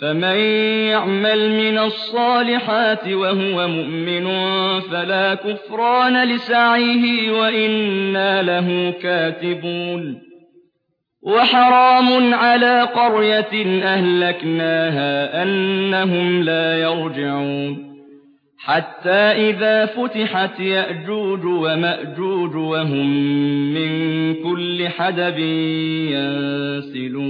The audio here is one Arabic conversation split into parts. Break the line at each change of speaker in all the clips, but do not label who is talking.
فمن يعمل من الصالحات وهو مؤمن فلا كفران لسعيه وإنا له كاتبون. وحرام على قرية أهلكناها أنهم لا يرجعون. حتى إذا فتحت يأجوج ومأجوج وهم من كل حدب ينسلون.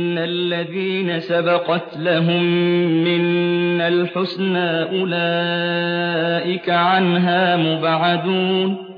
الذين سبقت لهم من الحسنى أولئك عنها مبعدون